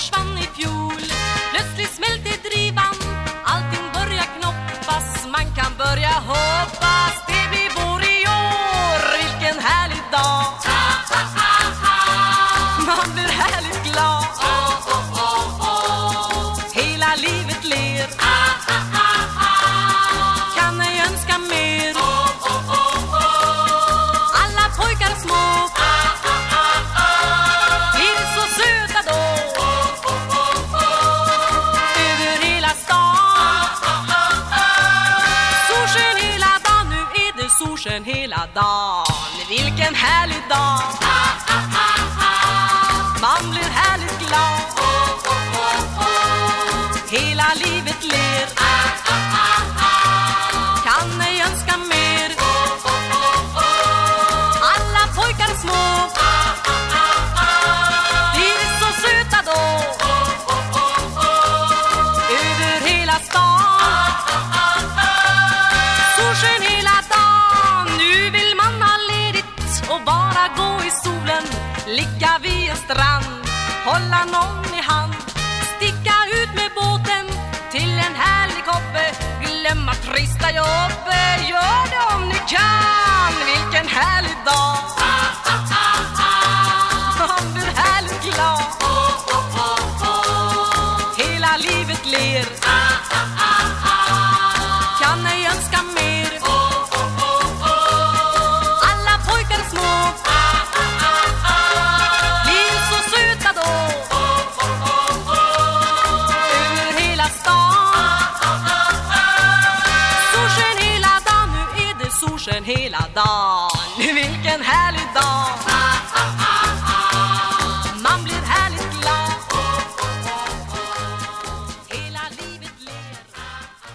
verschwand solsken hela dagen. Vilken härlig dag. Man blir härligt glad. Hela livet ler. Kan ej önska mer. Alla pojkar små. Blir så söta då. Över hela stan. Ligga vid en strand Hålla någon i hand Sticka ut med båten till en härlig kobbe Glömma trista jobbe, Gör det om ni kan. Vilken härlig dag. Man blir härligt glad. Hela livet ler. Solsken hela dagen. Vilken härlig dag.